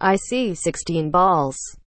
I see sixteen balls.